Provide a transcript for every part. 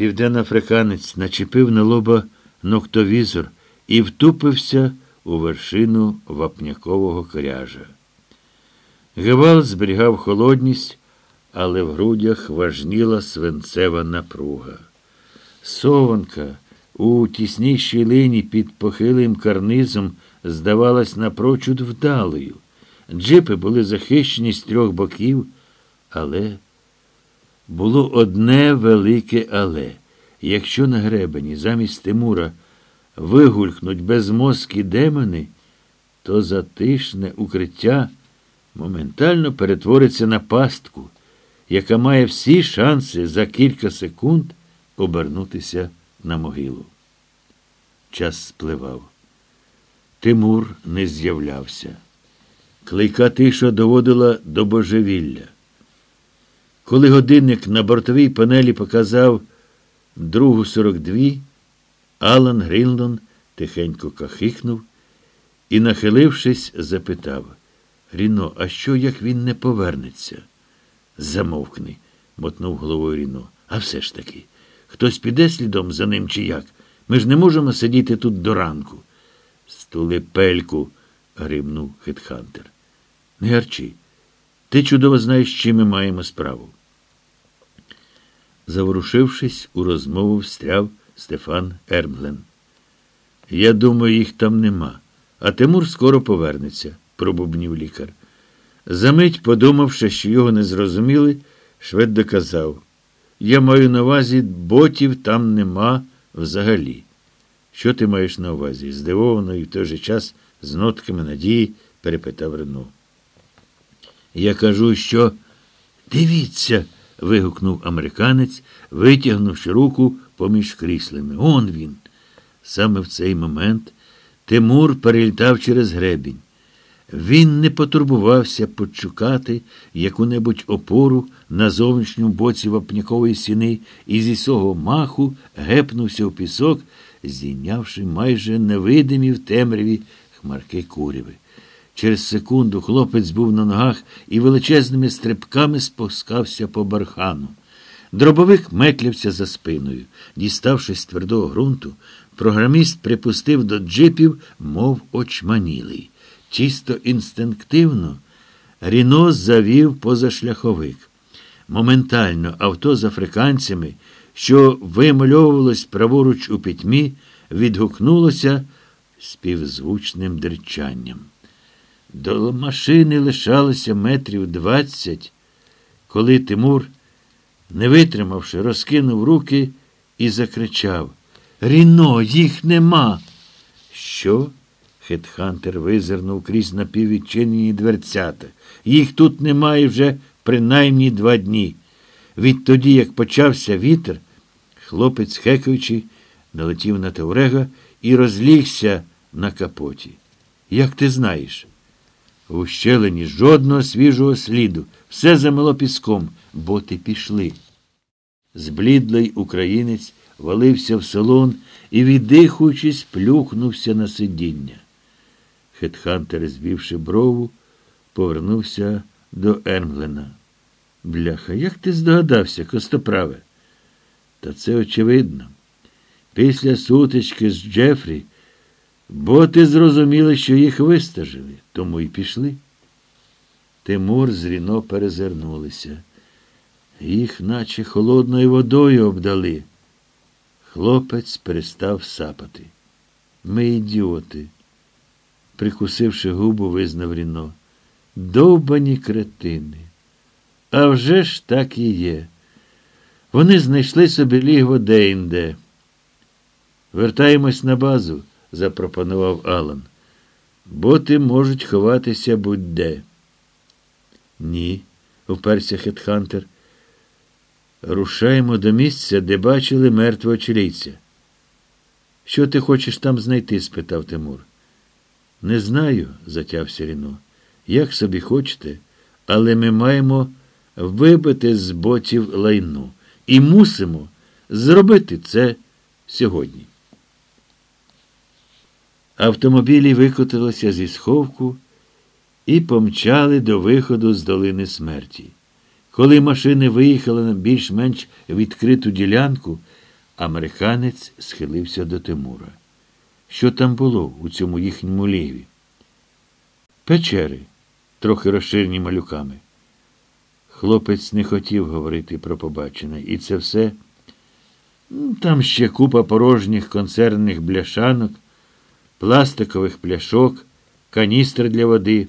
Південноафриканець начепив на лоба ноктовізор і втупився у вершину вапнякового коряжа. Гевал зберігав холодність, але в грудях важніла свинцева напруга. Сованка у тісній щілині під похилим карнизом здавалась напрочуд вдалою. Джипи були захищені з трьох боків, але було одне велике але. Якщо на гребені замість Тимура вигулькнуть безмозкі демони, то затишне укриття моментально перетвориться на пастку, яка має всі шанси за кілька секунд обернутися на могилу. Час спливав. Тимур не з'являвся. Клейка тиша доводила до божевілля. Коли годинник на бортовій панелі показав другу сорок дві, Алан Грінлон тихенько кахикнув і, нахилившись, запитав Ріно, а що, як він не повернеться? Замовкни, мотнув головою Ріно. А все ж таки, хтось піде слідом за ним чи як? Ми ж не можемо сидіти тут до ранку. Стули пельку, гримнув Хетхантер. Не гарчи. Ти чудово знаєш, чим ми маємо справу. Заворушившись, у розмову встряв Стефан Ермглен. Я думаю, їх там нема, а Тимур скоро повернеться, пробубнів лікар. Замить, подумавши, що його не зрозуміли, швед доказав. Я маю на увазі, ботів там нема взагалі. Що ти маєш на увазі? здивовано і в той же час з нотками надії перепитав Рено. Я кажу, що. Дивіться. Вигукнув американець, витягнувши руку поміж кріслами. Он він. Саме в цей момент Тимур перелітав через гребінь. Він не потурбувався почукати яку-небудь опору на зовнішньому боці вапнякової сіни і зі свого маху гепнувся в пісок, зійнявши майже невидимі в темряві хмарки куряви. Через секунду хлопець був на ногах і величезними стрибками спускався по бархану. Дробовик метлявся за спиною. Діставшись з твердого ґрунту, програміст припустив до джипів, мов очманілий. Чисто інстинктивно Ріно завів позашляховик. Моментально авто з африканцями, що вимальовувалось праворуч у пітьмі, відгукнулося співзвучним дерчанням. До машини лишалося метрів двадцять, коли Тимур, не витримавши, розкинув руки і закричав Ріно, їх нема. Що? Хетхантер визирнув крізь напіввідчинені дверцята. Їх тут немає вже принаймні два дні. Відтоді, як почався вітер, хлопець, хекаючи, налетів на Таурега і розлігся на капоті. Як ти знаєш? В ущелині жодного свіжого сліду. Все замело піском, боти пішли. Зблідлий українець валився в салон і, віддихуючись, плюхнувся на сидіння. Хетхантер, звівши брову, повернувся до Ермглена. Бляха, як ти здогадався, костоправе? Та це очевидно. Після сутички з Джефрі боти зрозуміли, що їх вистажили, тому й пішли. Тимур з Ріно перезирнулися. Їх, наче холодною водою обдали. Хлопець перестав сапати. Ми ідіоти, прикусивши губу, визнав Ріно. Довбані кретини. А вже ж так і є. Вони знайшли собі лігво де-інде. Вертаємось на базу, запропонував Алан. Боти можуть ховатися будь-де. Ні, вперся Хетхантер. Рушаємо до місця, де бачили мертвого чилійця. Що ти хочеш там знайти? спитав Тимур. Не знаю, затявся Ріно. Як собі хочете, але ми маємо вибити з ботів лайну і мусимо зробити це сьогодні. Автомобілі викотилися зі сховку і помчали до виходу з долини смерті. Коли машини виїхали на більш-менш відкриту ділянку, Американець схилився до Тимура. Що там було у цьому їхньому ліві? Печери, трохи розширені малюками. Хлопець не хотів говорити про побачене, і це все. Там ще купа порожніх концернних бляшанок, пластикових пляшок, каністр для води,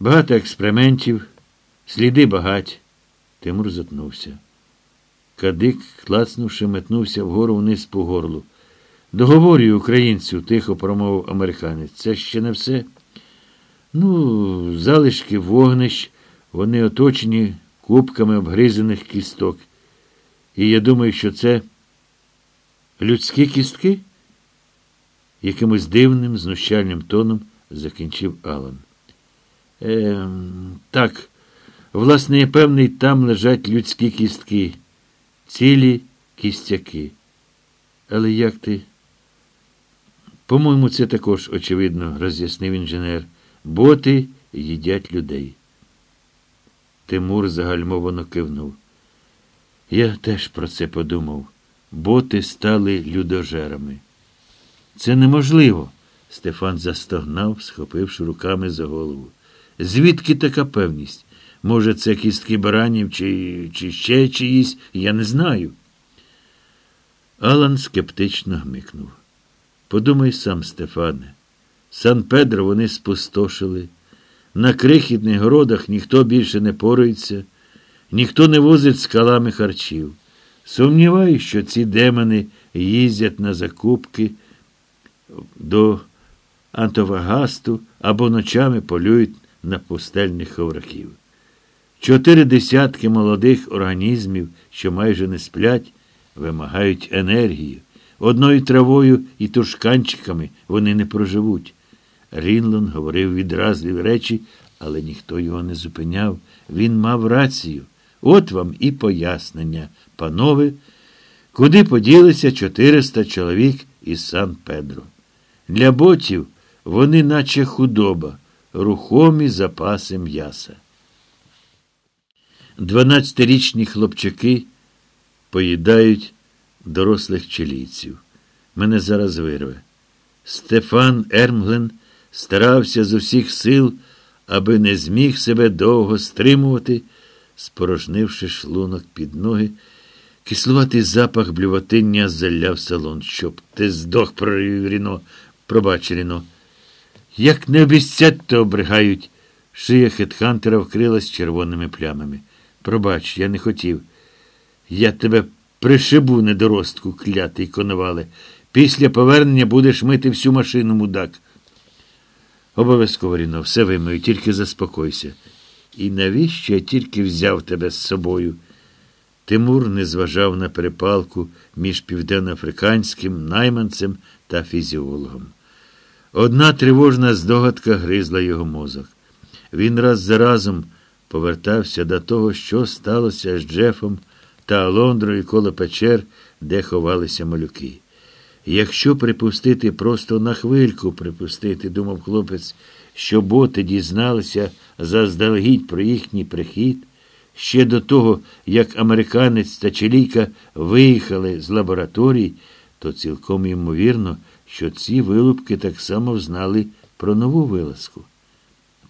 багато експериментів, сліди багать. Тимур затнувся. Кадик, клацнувши, метнувся вгору вниз по горлу. Договорюю українцю, тихо промовив американець. Це ще не все. Ну, залишки вогнищ, вони оточені кубками обгризаних кісток. І я думаю, що це людські кістки? Якимось дивним, знущальним тоном закінчив Алан. Е, так, власне, я певний, там лежать людські кістки, цілі кістяки. Але як ти? По-моєму, це також очевидно, роз'яснив інженер. Боти їдять людей. Тимур загальмовано кивнув. Я теж про це подумав. Боти стали людожерами. Це неможливо. Стефан застогнав, схопивши руками за голову. Звідки така певність? Може, це кістки баранів чи, чи ще чиїсь, я не знаю. Алан скептично гмикнув. Подумай сам, Стефане. Сан Педро вони спустошили. На крихітних городах ніхто більше не порується, ніхто не возить скалами харчів. Сумніваюсь, що ці демони їздять на закупки до Антовагасту або ночами полюють на пустельних ховраків. Чотири десятки молодих організмів, що майже не сплять, вимагають енергії. Одною травою і тушканчиками вони не проживуть. Рінлон говорив відразливі речі, але ніхто його не зупиняв. Він мав рацію. От вам і пояснення, панове, куди поділися 400 чоловік із Сан Педро. Для ботів вони, наче худоба, рухомі запаси м'яса. Дванадцятирічні хлопчаки поїдають дорослих чилійців. Мене зараз вирве. Стефан Ермглен старався з усіх сил, аби не зміг себе довго стримувати, спорожнивши шлунок під ноги. Кислуватий запах блюватиння заляв салон, щоб ти здох, прорив Ріно. Пробач, Ріно. Як не обіцять, то обригають. Шия хетхантера вкрилась червоними плямами. Пробач, я не хотів. Я тебе пришибу, недоростку, клятий коновале. Після повернення будеш мити всю машину, мудак. Обов'язково, Ріно, все вимою, тільки заспокойся. І навіщо я тільки взяв тебе з собою? Тимур не зважав на перепалку між південноафриканським найманцем та фізіологом. Одна тривожна здогадка гризла його мозок. Він раз за разом повертався до того, що сталося з Джефом та Алондрою коло печер, де ховалися малюки. Якщо припустити, просто на хвильку припустити, думав хлопець, що боти дізналися заздалегідь про їхній прихід, ще до того, як американець та чилійка виїхали з лабораторій, то цілком ймовірно, що ці вилупки так само знали про нову вилазку.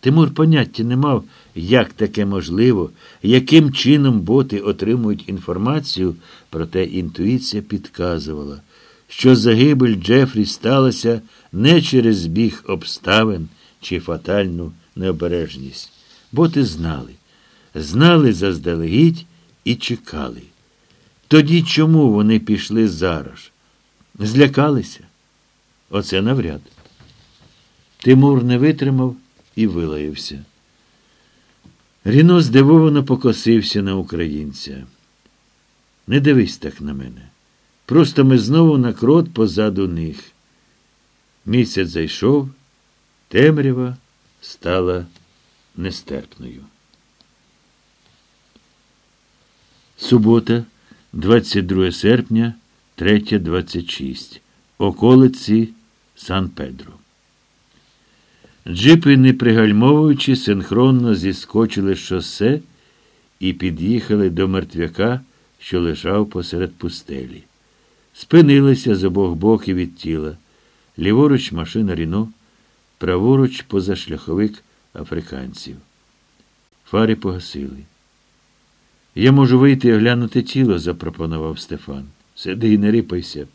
Тимур поняття не мав, як таке можливо, яким чином боти отримують інформацію, проте інтуїція підказувала, що загибель Джефрі сталася не через збіг обставин чи фатальну необережність. Боти знали, знали заздалегідь і чекали. Тоді чому вони пішли зараз? Злякалися? Оце навряд. Тимур не витримав і вилаявся. Ріно здивовано покосився на українця. Не дивись так на мене. Просто ми знову на крот позаду них. Місяць зайшов, темрява стала нестерпною. Субота, 22 серпня, 3.26. Околиці Сан Педро. Джипи, не пригальмовуючи, синхронно зіскочили шосе і під'їхали до мертвяка, що лежав посеред пустелі. Спинилися з обох боків від тіла. Ліворуч машина Ріно, праворуч позашляховик африканців. Фари погасили. Я можу вийти і оглянути тіло, запропонував Стефан. Сиди і не рипайся,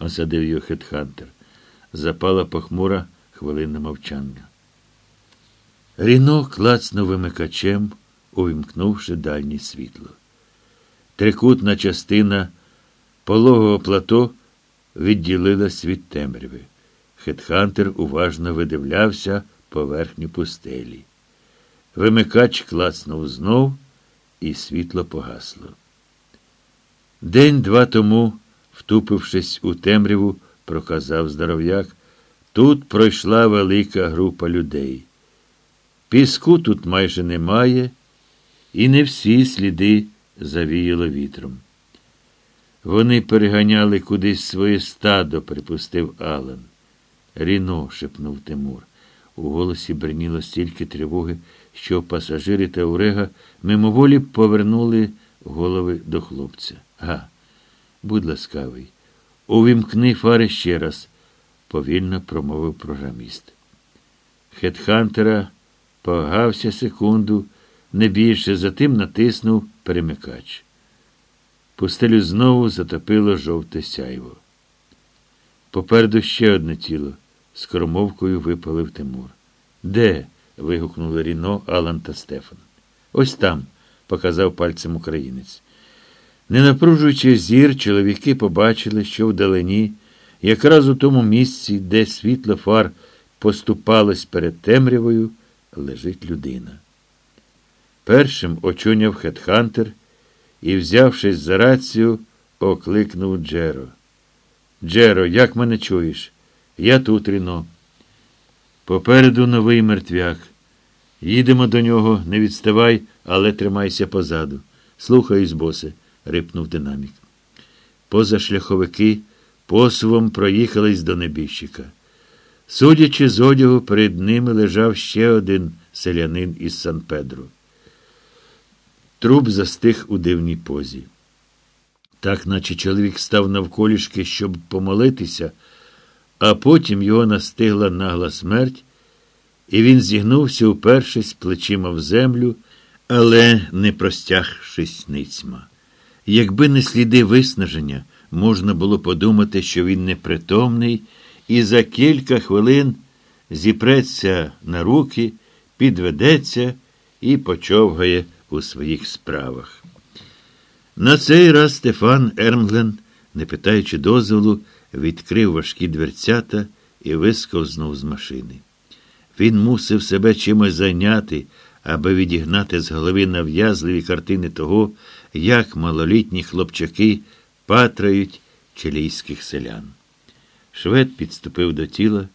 осадив його хетхантер. Запала похмура хвилинна мовчання. Ріно клацнув вимикачем, увімкнувши дальнє світло. Трикутна частина пологого плато відділилась від темряви. Хетхантер уважно видивлявся поверхню пустелі. Вимикач клацнув знов, і світло погасло. День-два тому, втупившись у темряву, проказав здоров'як, тут пройшла велика група людей. Піску тут майже немає, і не всі сліди завіяло вітром. Вони переганяли кудись своє стадо, припустив Алан. Ріно, шепнув Тимур. У голосі бриніло стільки тривоги, що пасажири та Урега мимоволі повернули голови до хлопця. Га, будь ласкавий, увімкни фари ще раз, повільно промовив програміст. Хетхантера погався секунду, не більше, затим натиснув перемикач. Пустелю знову затопило жовте сяйво. Попереду ще одне тіло. З кромовкою випалив Тимур. Де? вигукнули Ріно, Алан та Стефан. Ось там, показав пальцем українець. Не напружуючи зір, чоловіки побачили, що вдалині, якраз у тому місці, де світло фар поступалось перед темрявою, лежить людина. Першим очуняв Хетхантер і, взявшись за рацію, окликнув Джеро. Джеро, як мене чуєш? Я тут, Ріно. Попереду новий мертвяк. Їдемо до нього, не відставай, але тримайся позаду. Слухаюсь, босе, рипнув динамік. Позашляховики посувом проїхались до небіжчика. Судячи з одягу, перед ними лежав ще один селянин із Сан Педро. Труп застиг у дивній позі. Так, наче чоловік став навколішки, щоб помолитися, а потім його настигла нагла смерть, і він зігнувся упершись плечима в землю, але не простягшись ницьма. Якби не сліди виснаження, можна було подумати, що він непритомний, і за кілька хвилин зіпреться на руки, підведеться і почовгає у своїх справах. На цей раз Стефан Ермглен, не питаючи дозволу, відкрив важкі дверцята і висковзнув з машини. Він мусив себе чимось зайняти, аби відігнати з голови нав'язливі картини того, як малолітні хлопчаки патрають чилійських селян. Швед підступив до тіла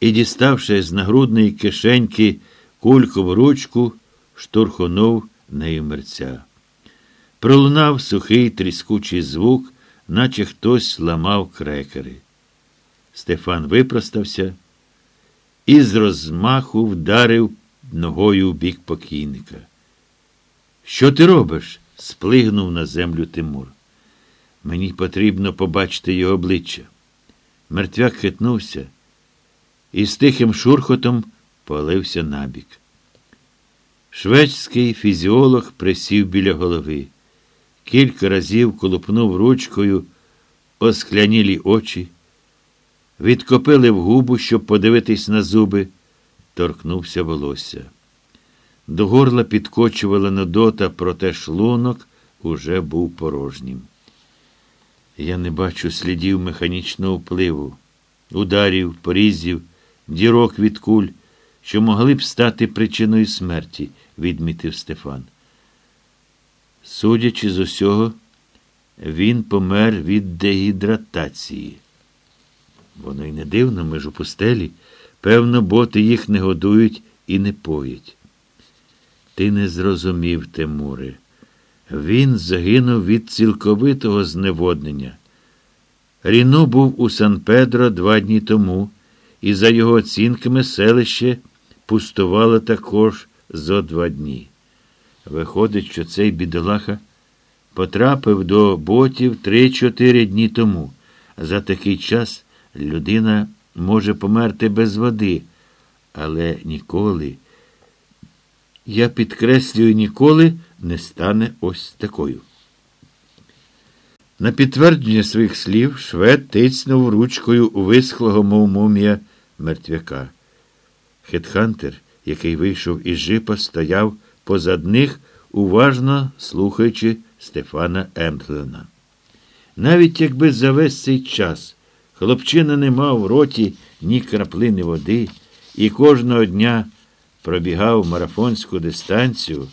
і, діставши з нагрудної кишеньки кулькову ручку, штурхонув нею мерця. Пролунав сухий тріскучий звук, наче хтось ламав крекери. Стефан випростався і з розмаху вдарив ногою в бік покійника. Що ти робиш? Сплигнув на землю Тимур. Мені потрібно побачити його обличчя. Мертвяк хитнувся і з тихим шурхотом полився набік. Шведський фізіолог присів біля голови. Кілька разів колупнув ручкою осклянілі очі, відкопили в губу, щоб подивитись на зуби, торкнувся волосся. До горла підкочувала Нодота, проте шлунок уже був порожнім. Я не бачу слідів механічного впливу, ударів, порізів, дірок від куль, що могли б стати причиною смерті, відмітив Стефан. Судячи з усього, він помер від дегідратації. Воно й не дивно, ми ж у пустелі. Певно, боти їх не годують і не поють. Ти не зрозумів, Тимуре. Він загинув від цілковитого зневоднення. Ріно був у Сан Педро два дні тому, і, за його оцінками, селище пустувало також зо два дні. Виходить, що цей бідолаха потрапив до ботів 3-4 дні тому. За такий час людина може померти без води, але ніколи, я підкреслюю, ніколи не стане ось такою. На підтвердження своїх слів швед тицнув ручкою висхлого, мов мумія мертвяка. Хетхантер, який вийшов із жипа, стояв позад них, уважно слухаючи Стефана Емплена. Навіть якби за весь цей час хлопчина не мав в роті ні краплини води і кожного дня пробігав марафонську дистанцію,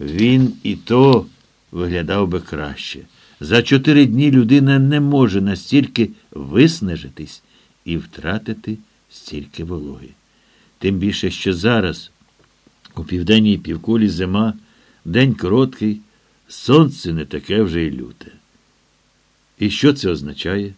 він і то виглядав би краще. За чотири дні людина не може настільки виснажитись і втратити стільки вологи. Тим більше, що зараз, у південній півкулі зима, день короткий, сонце не таке вже й люте. І що це означає?